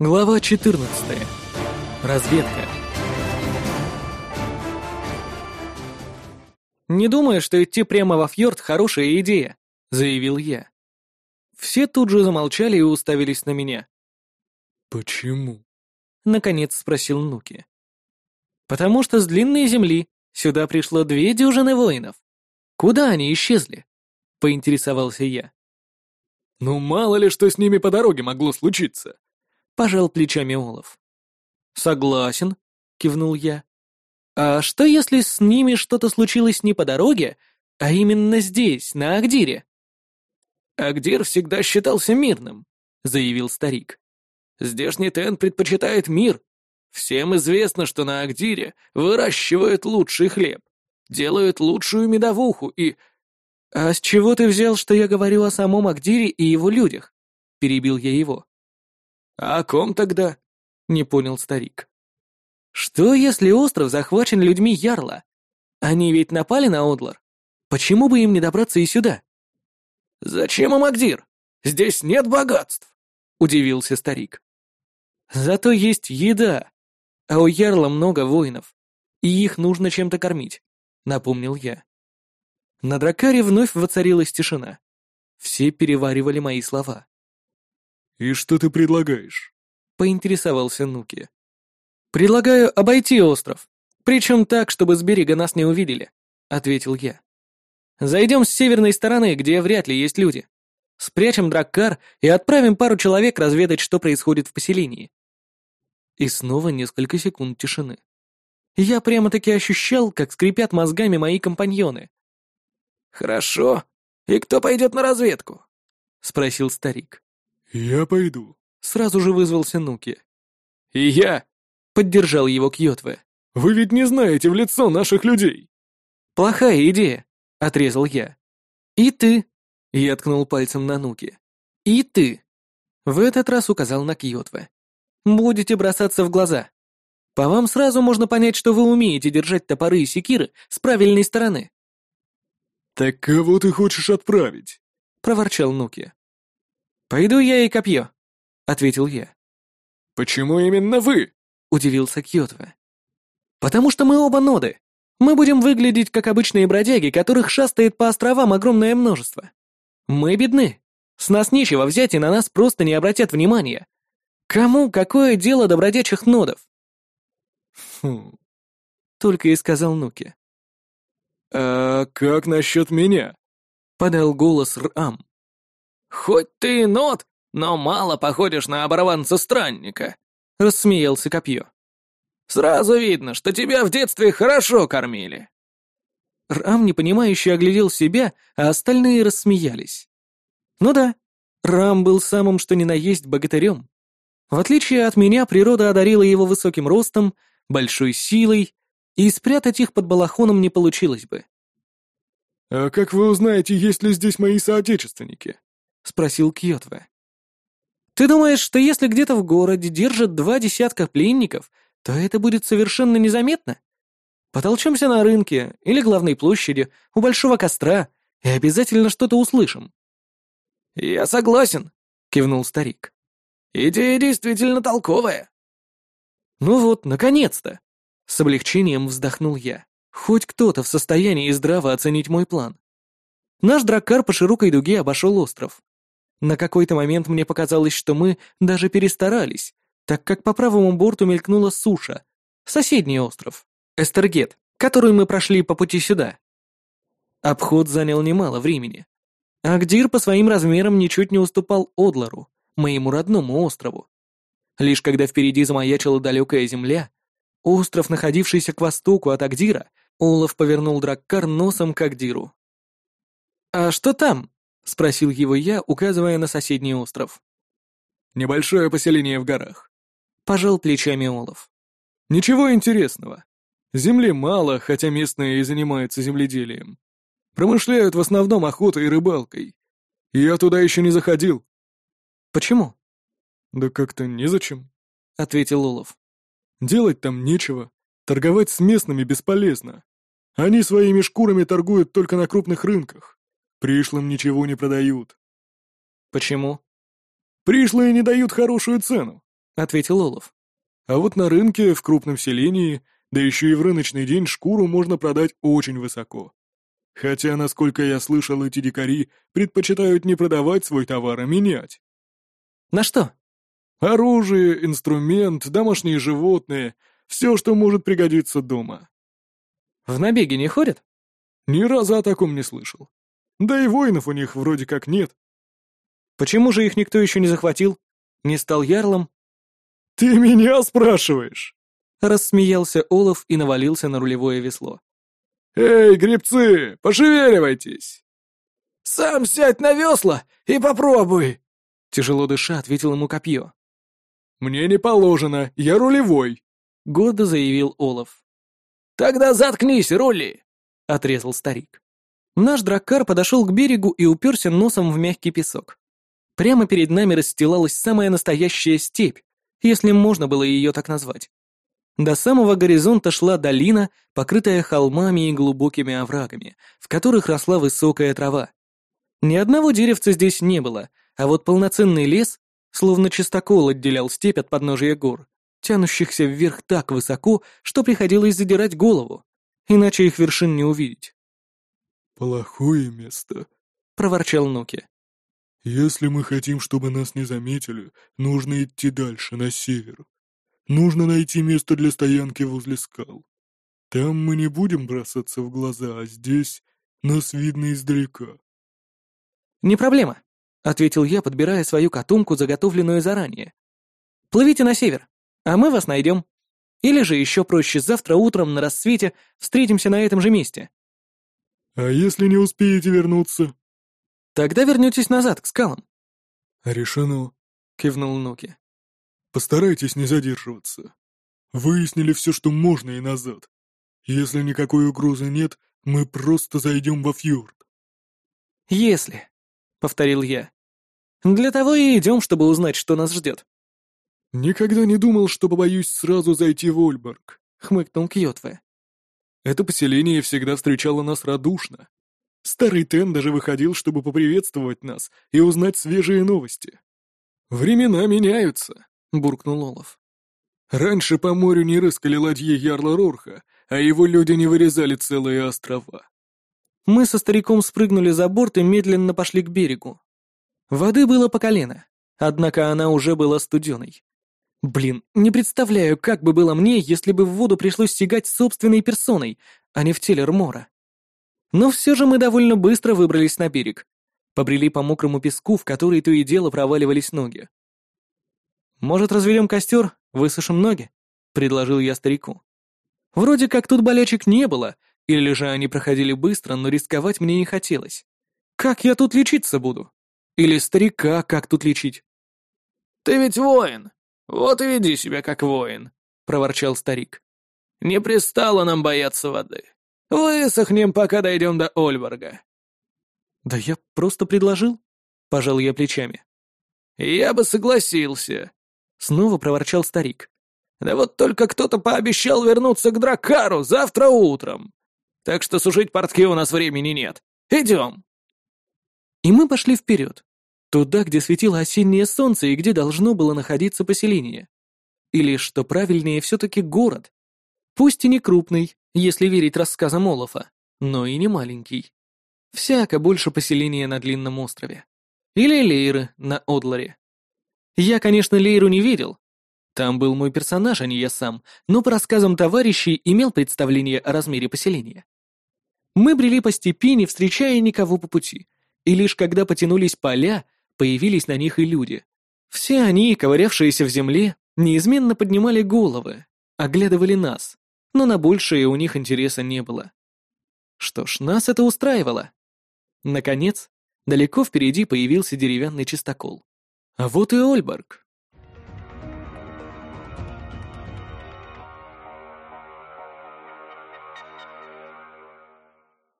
Глава 14. Разведка. «Не думаю, что идти прямо во фьорд — хорошая идея», — заявил я. Все тут же замолчали и уставились на меня. «Почему?» — наконец спросил Нуки. «Потому что с длинной земли сюда пришло две дюжины воинов. Куда они исчезли?» — поинтересовался я. «Ну, мало ли, что с ними по дороге могло случиться», пожал плечами Олаф. «Согласен», — кивнул я. «А что, если с ними что-то случилось не по дороге, а именно здесь, на Агдире?» «Агдир всегда считался мирным», — заявил старик. «Здешний Тен предпочитает мир. Всем известно, что на Агдире выращивают лучший хлеб, делают лучшую медовуху и...» «А с чего ты взял, что я говорю о самом Агдире и его людях?» — перебил я его. «А о ком тогда?» — не понял старик. «Что, если остров захвачен людьми Ярла? Они ведь напали на Одлар. Почему бы им не добраться и сюда?» «Зачем им Агдир? Здесь нет богатств!» — удивился старик. «Зато есть еда, а у Ярла много воинов, и их нужно чем-то кормить», — напомнил я. На дракаре вновь воцарилась тишина. Все переваривали мои слова. «И что ты предлагаешь?» — поинтересовался Нуки. «Предлагаю обойти остров, причем так, чтобы с берега нас не увидели», — ответил я. «Зайдем с северной стороны, где вряд ли есть люди. Спрячем драккар и отправим пару человек разведать, что происходит в поселении». И снова несколько секунд тишины. Я прямо-таки ощущал, как скрипят мозгами мои компаньоны. «Хорошо. И кто пойдет на разведку?» — спросил старик. «Я пойду», — сразу же вызвался Нуки. «И я», — поддержал его Кьотве. «Вы ведь не знаете в лицо наших людей». «Плохая идея», — отрезал я. «И ты», — я ткнул пальцем на Нуки. «И ты», — в этот раз указал на Кьотве. «Будете бросаться в глаза. По вам сразу можно понять, что вы умеете держать топоры и секиры с правильной стороны». «Так кого ты хочешь отправить?» — проворчал Нуки. «Пойду я и копье», — ответил я. «Почему именно вы?» — удивился Кьотва. «Потому что мы оба ноды. Мы будем выглядеть как обычные бродяги, которых шастает по островам огромное множество. Мы бедны. С нас нечего взять, и на нас просто не обратят внимания. Кому какое дело до бродячих нодов?» «Хм...» — только и сказал Нуки. «А как насчет меня?» — подал голос Рам. «Хоть ты и нот, но мало походишь на оборванца-странника», — рассмеялся Копье. «Сразу видно, что тебя в детстве хорошо кормили». Рам непонимающе оглядел себя, а остальные рассмеялись. Ну да, Рам был самым что ни на есть богатырем. В отличие от меня, природа одарила его высоким ростом, большой силой, и спрятать их под балахоном не получилось бы. «А как вы узнаете, есть ли здесь мои соотечественники?» Спросил Кьотве. «Ты думаешь, что если где-то в городе держат два десятка пленников, то это будет совершенно незаметно? Потолчемся на рынке или главной площади, у большого костра, и обязательно что-то услышим». «Я согласен», — кивнул старик. «Идея действительно толковая». «Ну вот, наконец-то!» — с облегчением вздохнул я. «Хоть кто-то в состоянии здраво оценить мой план». Наш драккар по широкой дуге обошел остров. На какой-то момент мне показалось, что мы даже перестарались, так как по правому борту мелькнула суша, соседний остров, Эстергет, который мы прошли по пути сюда. Обход занял немало времени. Агдир по своим размерам ничуть не уступал Одлару, моему родному острову. Лишь когда впереди замаячила далекая земля, остров, находившийся к востоку от Агдира, Олаф повернул Драккар носом к Агдиру. «А что там?» — спросил его я, указывая на соседний остров. «Небольшое поселение в горах», — пожал плечами Олаф. «Ничего интересного. Земли мало, хотя местные и занимаются земледелием. Промышляют в основном охотой и рыбалкой. Я туда еще не заходил». «Почему?» «Да как-то незачем», — ответил Олаф. «Делать там нечего. Торговать с местными бесполезно. Они своими шкурами торгуют только на крупных рынках. Пришлым ничего не продают. Почему? Пришлые не дают хорошую цену, ответил Олов. «А вот на рынке, в крупном селении, да еще и в рыночный день шкуру можно продать очень высоко. Хотя, насколько я слышал, эти дикари предпочитают не продавать свой товар, а менять. На что? Оружие, инструмент, домашние животные, все, что может пригодиться дома. В набеги не ходят? Ни разу о таком не слышал. Да и воинов у них вроде как нет. Почему же их никто еще не захватил? Не стал ярлом? Ты меня спрашиваешь? Рассмеялся Олаф и навалился на рулевое весло. «Эй, гребцы, пошевеливайтесь!» «Сам сядь на весла и попробуй!» Тяжело дыша, ответил ему копье. «Мне не положено, я рулевой», — гордо заявил Олаф. «Тогда заткнись, рули!» — отрезал старик. Наш драккар подошел к берегу и уперся носом в мягкий песок. Прямо перед нами расстилалась самая настоящая степь, если можно было ее так назвать. До самого горизонта шла долина, покрытая холмами и глубокими оврагами, в которых росла высокая трава. Ни одного деревца здесь не было, а вот полноценный лес, словно чистокол отделял степь от подножия гор, тянущихся вверх так высоко, что приходилось задирать голову, иначе их вершин не увидеть. «Плохое место», — проворчал Нуки. «Если мы хотим, чтобы нас не заметили, нужно идти дальше, на север. Нужно найти место для стоянки возле скал. Там мы не будем бросаться в глаза, а здесь нас видно издалека. «Не проблема», — ответил я, подбирая свою котомку, заготовленную заранее. «Плывите на север, а мы вас найдем. Или же еще проще, завтра утром на рассвете встретимся на этом же месте». «А если не успеете вернуться?» «Тогда вернетесь назад, к скалам». «Решено», — кивнул Нуки. Постарайтесь не задерживаться. Выяснили все, что можно, и назад. Если никакой угрозы нет, мы просто зайдем во фьорд. «Если», — повторил я. «Для того и идем, чтобы узнать, что нас ждет». «Никогда не думал, что побоюсь сразу зайти в Ольборг», — хмыкнул Кьотве. «Это поселение всегда встречало нас радушно. Старый Тен даже выходил, чтобы поприветствовать нас и узнать свежие новости. Времена меняются». — буркнул Олаф. «Раньше по морю не рыскали ладьи Ярла Рорха, а его люди не вырезали целые острова». Мы со стариком спрыгнули за борт и медленно пошли к берегу. Воды было по колено, однако она уже была студеной. Блин, не представляю, как бы было мне, если бы в воду пришлось сигать собственной персоной, а не в теле Рмора. Но все же мы довольно быстро выбрались на берег. Побрели по мокрому песку, в который то и дело проваливались ноги. «Может, разведем костер, высушим ноги?» — предложил я старику. Вроде как тут болячек не было, или же они проходили быстро, но рисковать мне не хотелось. Как я тут лечиться буду? Или старика как тут лечить? «Ты ведь воин, вот и веди себя как воин», — проворчал старик. «Не пристало нам бояться воды. Высохнем, пока дойдем до Ольборга». «Да я просто предложил», — пожал я плечами. «Я бы согласился», Снова проворчал старик. «Да вот только кто-то пообещал вернуться к Дракару завтра утром. Так что сушить портки у нас времени нет. Идем!» И мы пошли вперед. Туда, где светило осеннее солнце и где должно было находиться поселение. Или, что правильнее, все-таки город. Пусть и не крупный, если верить рассказам Олафа, но и не маленький. Всяко больше поселения на длинном острове. Или Лейры на Одларе. Я, конечно, Лейру не видел. Там был мой персонаж, а не я сам, но по рассказам товарищей имел представление о размере поселения. Мы брели по степи, не встречая никого по пути, и лишь когда потянулись поля, появились на них и люди. Все они, ковырявшиеся в земле, неизменно поднимали головы, оглядывали нас, но на большее у них интереса не было. Что ж, нас это устраивало. Наконец, далеко впереди появился деревянный чистокол. А вот и Ольберг.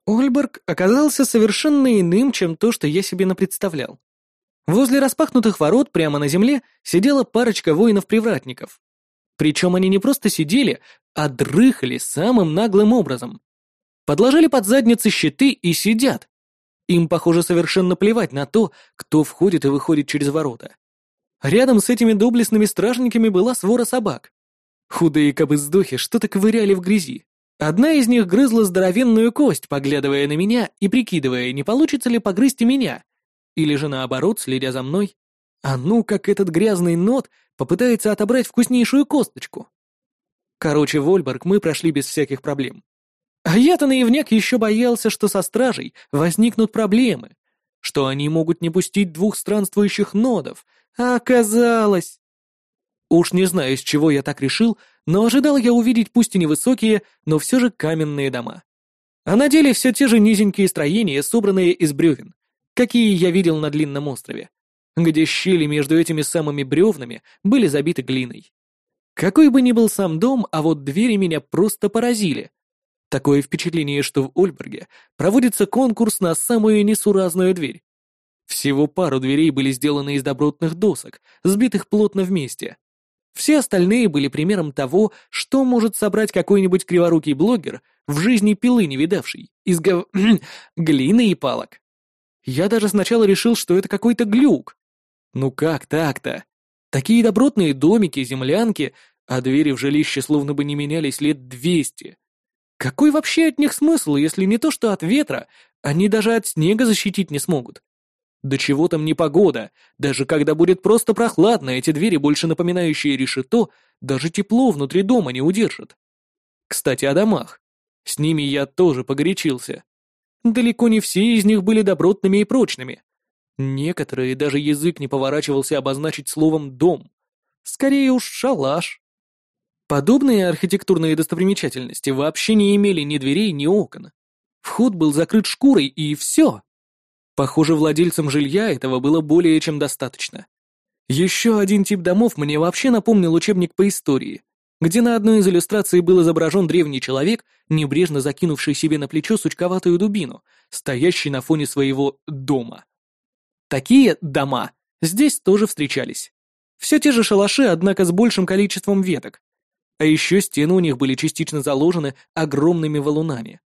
Ольберг оказался совершенно иным, чем то, что я себе напредставлял. Возле распахнутых ворот прямо на земле сидела парочка воинов-привратников. Причем они не просто сидели, а дрыхали самым наглым образом. Подложили под задницы щиты и сидят, им, похоже, совершенно плевать на то, кто входит и выходит через ворота. Рядом с этими доблестными стражниками была свора собак. Худые кобыздохи что-то ковыряли в грязи. Одна из них грызла здоровенную кость, поглядывая на меня и прикидывая, не получится ли погрызть и меня. Или же наоборот, следя за мной. А ну, как этот грязный нот попытается отобрать вкуснейшую косточку. Короче, в Ольборг мы прошли без всяких проблем. А я-то наивняк еще боялся, что со стражей возникнут проблемы, что они могут не пустить двух странствующих нодов, а оказалось... Уж не знаю, с чего я так решил, но ожидал я увидеть пусть и невысокие, но все же каменные дома. А на деле все те же низенькие строения, собранные из бревен, какие я видел на длинном острове, где щели между этими самыми бревнами были забиты глиной. Какой бы ни был сам дом, а вот двери меня просто поразили. Такое впечатление, что в Ольберге проводится конкурс на самую несуразную дверь. Всего пару дверей были сделаны из добротных досок, сбитых плотно вместе. Все остальные были примером того, что может собрать какой-нибудь криворукий блогер, в жизни пилы не видавший, из гов... глины и палок. Я даже сначала решил, что это какой-то глюк. Ну как так-то? Такие добротные домики, землянки, а двери в жилище словно бы не менялись лет двести. Какой вообще от них смысл, если не то что от ветра, они даже от снега защитить не смогут? Да чего там непогода, даже когда будет просто прохладно, эти двери, больше напоминающие решето, даже тепло внутри дома не удержат. Кстати, о домах. С ними я тоже погорячился. Далеко не все из них были добротными и прочными. Некоторые даже язык не поворачивался обозначить словом «дом». Скорее уж шалаш. Подобные архитектурные достопримечательности вообще не имели ни дверей, ни окон. Вход был закрыт шкурой, и все. Похоже, владельцам жилья этого было более чем достаточно. Еще один тип домов мне вообще напомнил учебник по истории, где на одной из иллюстраций был изображен древний человек, небрежно закинувший себе на плечо сучковатую дубину, стоящий на фоне своего дома. Такие дома здесь тоже встречались. Все те же шалаши, однако с большим количеством веток, а еще стены у них были частично заложены огромными валунами.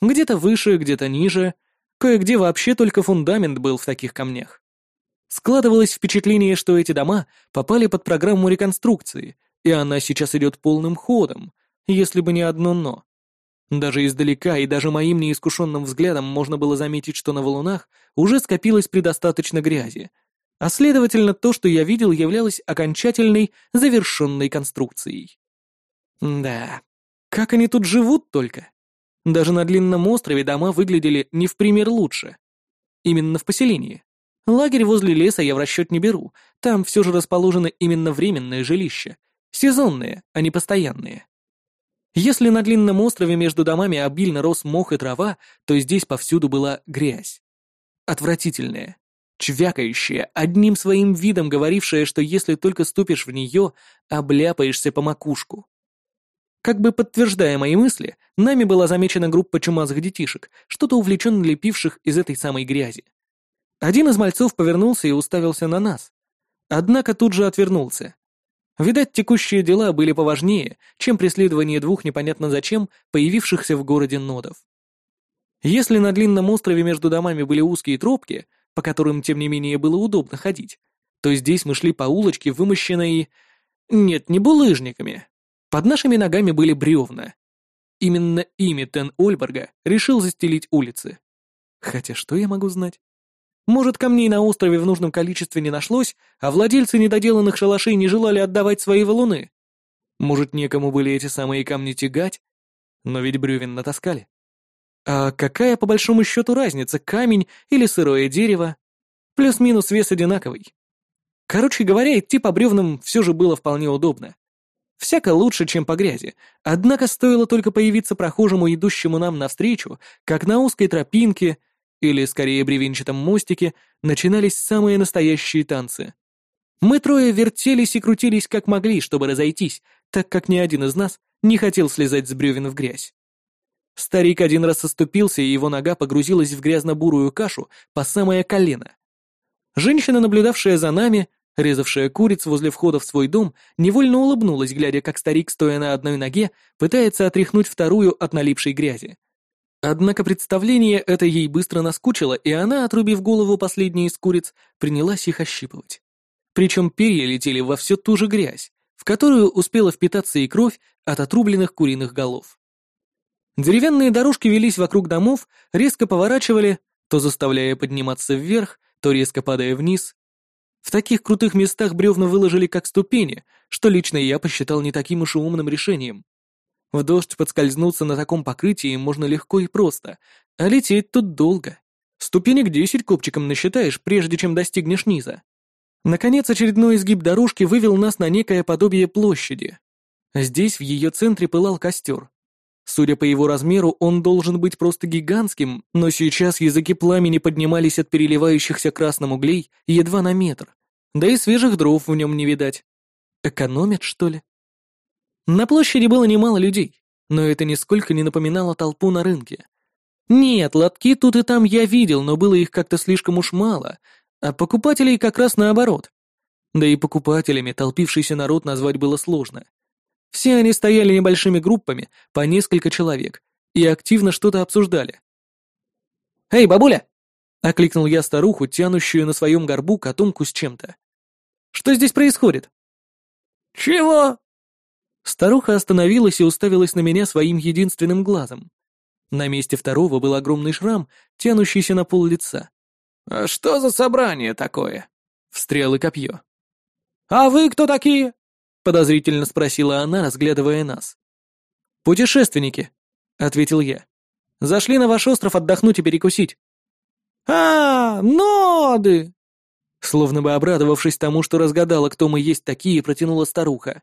Где-то выше, где-то ниже, кое-где вообще только фундамент был в таких камнях. Складывалось впечатление, что эти дома попали под программу реконструкции, и она сейчас идет полным ходом, если бы не одно «но». Даже издалека и даже моим неискушенным взглядом можно было заметить, что на валунах уже скопилось предостаточно грязи, а следовательно, то, что я видел, являлось окончательной, завершенной конструкцией. Да, как они тут живут только? Даже на длинном острове дома выглядели не в пример лучше. Именно в поселении. Лагерь возле леса я в расчет не беру, там все же расположены именно временные жилища. Сезонные, а не постоянные. Если на длинном острове между домами обильно рос мох и трава, то здесь повсюду была грязь. Отвратительная, чвякающая, одним своим видом говорившая, что если только ступишь в нее, обляпаешься по макушку. Как бы подтверждая мои мысли, нами была замечена группа чумазых детишек, что-то увлеченно лепивших из этой самой грязи. Один из мальцов повернулся и уставился на нас. Однако тут же отвернулся. Видать, текущие дела были поважнее, чем преследование двух непонятно зачем появившихся в городе нодов. Если на длинном острове между домами были узкие тропки, по которым, тем не менее, было удобно ходить, то здесь мы шли по улочке, вымощенной... Нет, не булыжниками, под нашими ногами были бревна. Именно ими Тен Ольберга решил застелить улицы. Хотя что я могу знать? Может, камней на острове в нужном количестве не нашлось, а владельцы недоделанных шалашей не желали отдавать свои валуны? Может, некому были эти самые камни тягать? Но ведь бревен натаскали. А какая, по большому счету, разница, камень или сырое дерево? Плюс-минус вес одинаковый. Короче говоря, идти по бревнам все же было вполне удобно. Всяко лучше, чем по грязи. Однако стоило только появиться прохожему, идущему нам навстречу, как на узкой тропинке, или скорее бревенчатом мостике, начинались самые настоящие танцы. Мы трое вертелись и крутились как могли, чтобы разойтись, так как ни один из нас не хотел слезать с бревен в грязь. Старик один раз оступился, и его нога погрузилась в грязно-бурую кашу по самое колено. Женщина, наблюдавшая за нами, Резавшая куриц возле входа в свой дом невольно улыбнулась, глядя, как старик, стоя на одной ноге, пытается отряхнуть вторую от налипшей грязи. Однако представление это ей быстро наскучило, и она, отрубив голову последней из куриц, принялась их ощипывать. причем перья летели во всю ту же грязь, в которую успела впитаться и кровь от отрубленных куриных голов. Деревянные дорожки велись вокруг домов, резко поворачивали, то заставляя подниматься вверх, то резко падая вниз. В таких крутых местах бревна выложили как ступени, что лично я посчитал не таким уж и умным решением. В дождь подскользнуться на таком покрытии можно легко и просто, а лететь тут долго. Ступенек десять копчиком насчитаешь, прежде чем достигнешь низа. Наконец, очередной изгиб дорожки вывел нас на некое подобие площади. Здесь в ее центре пылал костер. Судя по его размеру, он должен быть просто гигантским, но сейчас языки пламени поднимались от переливающихся красным углей едва на метр. Да и свежих дров в нем не видать. Экономят, что ли? На площади было немало людей, но это нисколько не напоминало толпу на рынке. Нет, лотки тут и там я видел, но было их как-то слишком уж мало, а покупателей как раз наоборот. Да и покупателями толпившийся народ назвать было сложно. Все они стояли небольшими группами, по несколько человек, и активно что-то обсуждали. «Эй, бабуля!» — окликнул я старуху, тянущую на своем горбу котомку с чем-то. «Что здесь происходит?» «Чего?» Старуха остановилась и уставилась на меня своим единственным глазом. На месте второго был огромный шрам, тянущийся на пол лица. «А что за собрание такое?» Встрел и копье. «А вы кто такие?» Подозрительно спросила она, разглядывая нас. «Путешественники», — ответил я. «Зашли на ваш остров отдохнуть и перекусить». «А, ноды!» Словно бы обрадовавшись тому, что разгадала, кто мы есть такие, протянула старуха.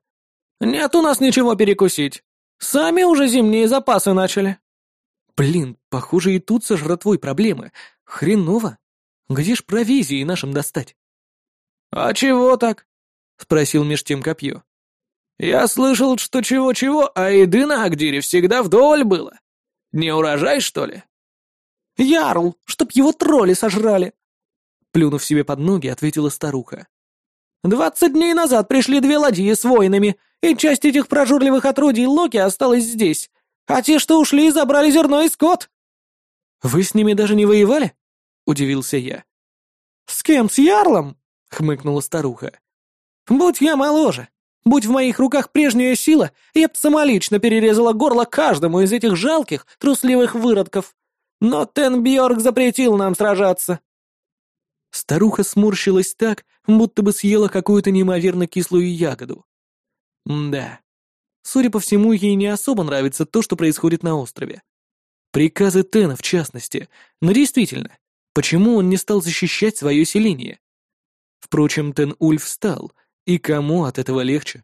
«Нет у нас ничего перекусить. Сами уже зимние запасы начали». «Блин, похоже, и тут со жратвой проблемы. Хреново. Где ж провизии нашим достать?» «А чего так?» — спросил меж тем копье. «Я слышал, что чего-чего, а еды на Агдире всегда вдоволь было. Не урожай, что ли?» «Ярл, чтоб его тролли сожрали!» Плюнув себе под ноги, ответила старуха. «Двадцать дней назад пришли две ладьи с воинами, и часть этих прожорливых отродий Локи осталась здесь, а те, что ушли, забрали зерно и скот». «Вы с ними даже не воевали?» — удивился я. «С кем, с Ярлом?» — хмыкнула старуха. «Будь я моложе, Будь в моих руках прежняя сила, я б самолично перерезала горло каждому из этих жалких, трусливых выродков. Но Тенбьорг запретил нам сражаться». Старуха сморщилась так, будто бы съела какую-то неимоверно кислую ягоду. да. Судя по всему, ей не особо нравится то, что происходит на острове. Приказы Тена, в частности. Но действительно, почему он не стал защищать свое селение? Впрочем, Тен-Ульф встал, и кому от этого легче?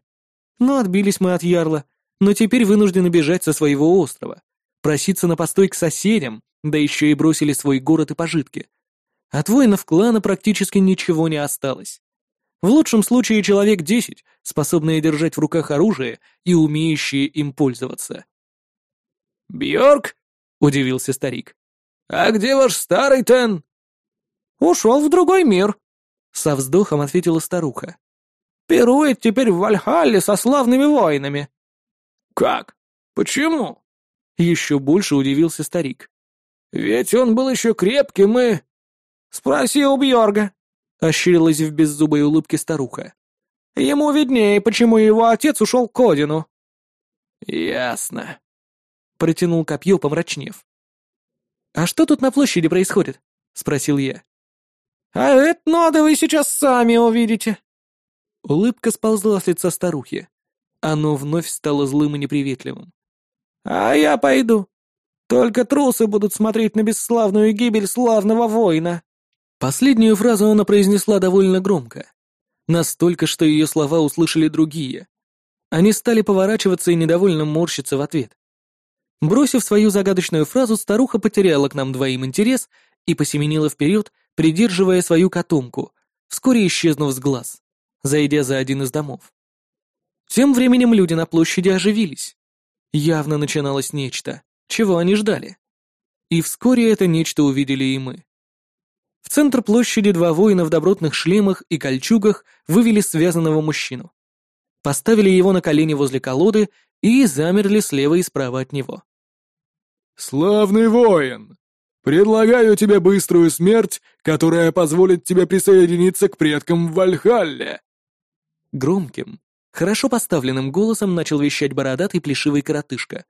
Ну, отбились мы от Ярла, но теперь вынуждены бежать со своего острова, проситься на постой к соседям, да еще и бросили свой город и пожитки. От воинов клана практически ничего не осталось. В лучшем случае человек десять, способные держать в руках оружие и умеющие им пользоваться. «Бьорк?» — удивился старик. «А где ваш старый Тен?» «Ушел в другой мир», — со вздохом ответила старуха. Пирует теперь в Вальхалле со славными воинами». «Как? Почему?» Еще больше удивился старик. «Ведь он был еще крепким и...» «Спроси у Бьорга», — ощерилась в беззубой улыбке старуха. «Ему виднее, почему его отец ушел к Одину». «Ясно», — протянул копье, помрачнев. «А что тут на площади происходит?» — спросил я. «А это надо вы сейчас сами увидите», Улыбка сползла с лица старухи. Оно вновь стало злым и неприветливым. «А я пойду. Только трусы будут смотреть на бесславную гибель славного воина». Последнюю фразу она произнесла довольно громко. Настолько, что ее слова услышали другие. Они стали поворачиваться и недовольно морщиться в ответ. Бросив свою загадочную фразу, старуха потеряла к нам двоим интерес и посеменила вперед, придерживая свою котомку, вскоре исчезнув с глаз зайдя за один из домов. Тем временем люди на площади оживились. Явно начиналось нечто, чего они ждали. И вскоре это нечто увидели и мы. В центр площади два воина в добротных шлемах и кольчугах вывели связанного мужчину. Поставили его на колени возле колоды и замерли слева и справа от него. «Славный воин! Предлагаю тебе быструю смерть, которая позволит тебе присоединиться к предкам в Вальхалле!» Громким, хорошо поставленным голосом начал вещать бородатый плешивый коротышка.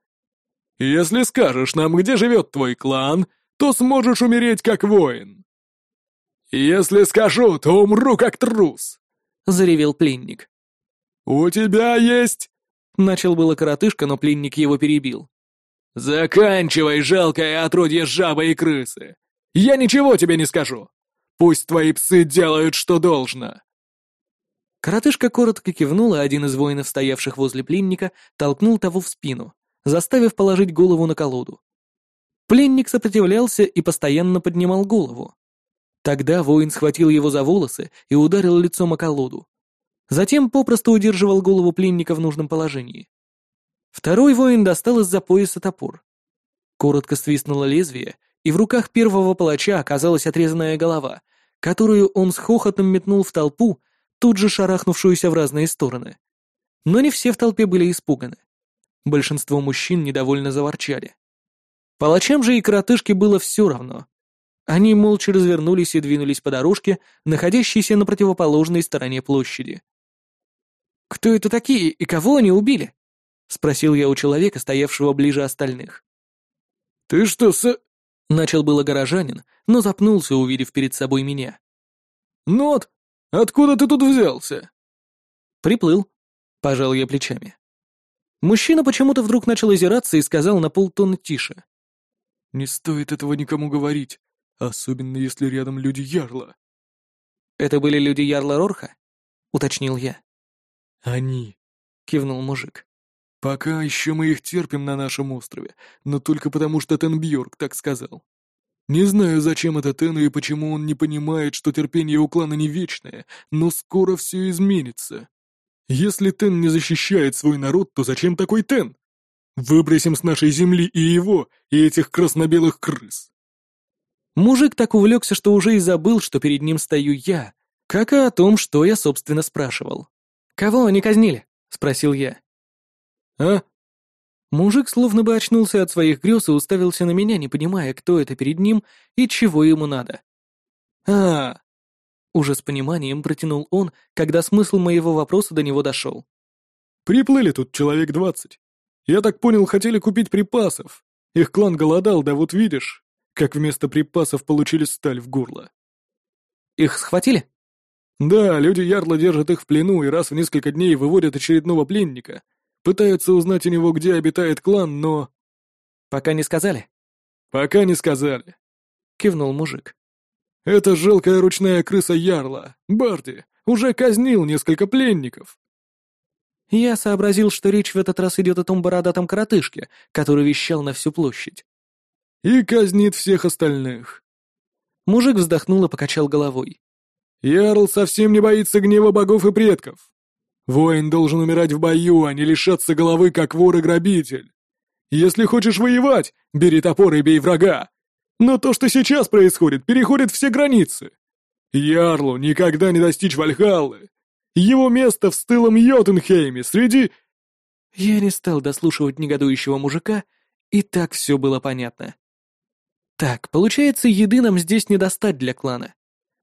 «Если скажешь нам, где живет твой клан, то сможешь умереть как воин!» «Если скажу, то умру как трус!» — заревел пленник. «У тебя есть...» — начал было коротышка, но пленник его перебил. «Заканчивай, жалкое отродье жабы и крысы! Я ничего тебе не скажу! Пусть твои псы делают, что должно!» Коротышка коротко кивнул, а один из воинов, стоявших возле пленника, толкнул того в спину, заставив положить голову на колоду. Пленник сопротивлялся и постоянно поднимал голову. Тогда воин схватил его за волосы и ударил лицом о колоду. Затем попросту удерживал голову пленника в нужном положении. Второй воин достал из-за пояса топор. Коротко свистнуло лезвие, и в руках первого палача оказалась отрезанная голова, которую он с хохотом метнул в толпу, тут же шарахнувшуюся в разные стороны. Но не все в толпе были испуганы. Большинство мужчин недовольно заворчали. Палачам же и коротышке было все равно. Они молча развернулись и двинулись по дорожке, находящейся на противоположной стороне площади. «Кто это такие и кого они убили?» — спросил я у человека, стоявшего ближе остальных. «Ты что, с...» — начал было горожанин, но запнулся, увидев перед собой меня. «Нот, откуда ты тут взялся?» «Приплыл», — пожал я плечами. Мужчина почему-то вдруг начал озираться и сказал на полтона тише. «Не стоит этого никому говорить, особенно если рядом люди Ярла». «Это были люди Ярла Рорха?» — уточнил я. «Они», — кивнул мужик. «Пока еще мы их терпим на нашем острове, но только потому, что Тенбьорк так сказал. Не знаю, зачем это Тену и почему он не понимает, что терпение у клана не вечное, но скоро все изменится. Если Тен не защищает свой народ, то зачем такой Тен? Выбросим с нашей земли и его, и этих красно-белых крыс. Мужик так увлекся, что уже и забыл, что перед ним стою я, как и о том, что я, собственно, спрашивал. «Кого они казнили?» — спросил я. «А?» Мужик словно бы очнулся от своих грез и уставился на меня, не понимая, кто это перед ним и чего ему надо. «А, уже с пониманием протянул он, когда смысл моего вопроса до него дошел. «Приплыли тут человек двадцать. Я так понял, хотели купить припасов. Их клан голодал, да вот видишь, как вместо припасов получили сталь в горло». «Их схватили?» «Да, люди Ярла держат их в плену и раз в несколько дней выводят очередного пленника. Пытаются узнать у него, где обитает клан, но...» «Пока не сказали?» «Пока не сказали», — кивнул мужик. Это жалкая ручная крыса Ярла, Барди, уже казнил несколько пленников. Я сообразил, что речь в этот раз идет о том бородатом коротышке, который вещал на всю площадь. И казнит всех остальных. Мужик вздохнул и покачал головой. Ярл совсем не боится гнева богов и предков. Воин должен умирать в бою, а не лишаться головы, как вор и грабитель. Если хочешь воевать, бери топор и бей врага. Но то, что сейчас происходит, переходит все границы. Ярлу никогда не достичь Вальхаллы. Его место в стылом Йотунхейме среди... Я не стал дослушивать негодующего мужика, и так все было понятно. Так, получается, еды нам здесь не достать для клана.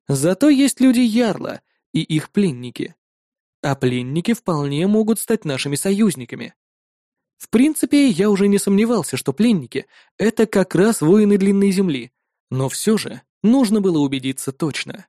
Зато есть люди Ярла и их пленники. А пленники вполне могут стать нашими союзниками. В принципе, я уже не сомневался, что пленники — это как раз воины Длинной Земли, но все же нужно было убедиться точно.